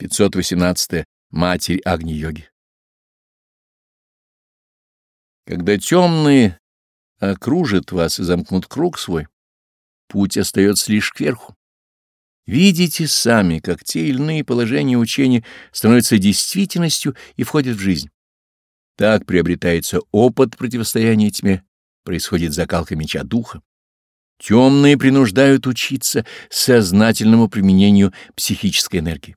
518. -е. Матерь Агни-йоги. Когда темные окружат вас и замкнут круг свой, путь остается лишь кверху. Видите сами, как те или иные положения учения становятся действительностью и входят в жизнь. Так приобретается опыт противостояния тьме, происходит закалка меча духа. Темные принуждают учиться сознательному применению психической энергии.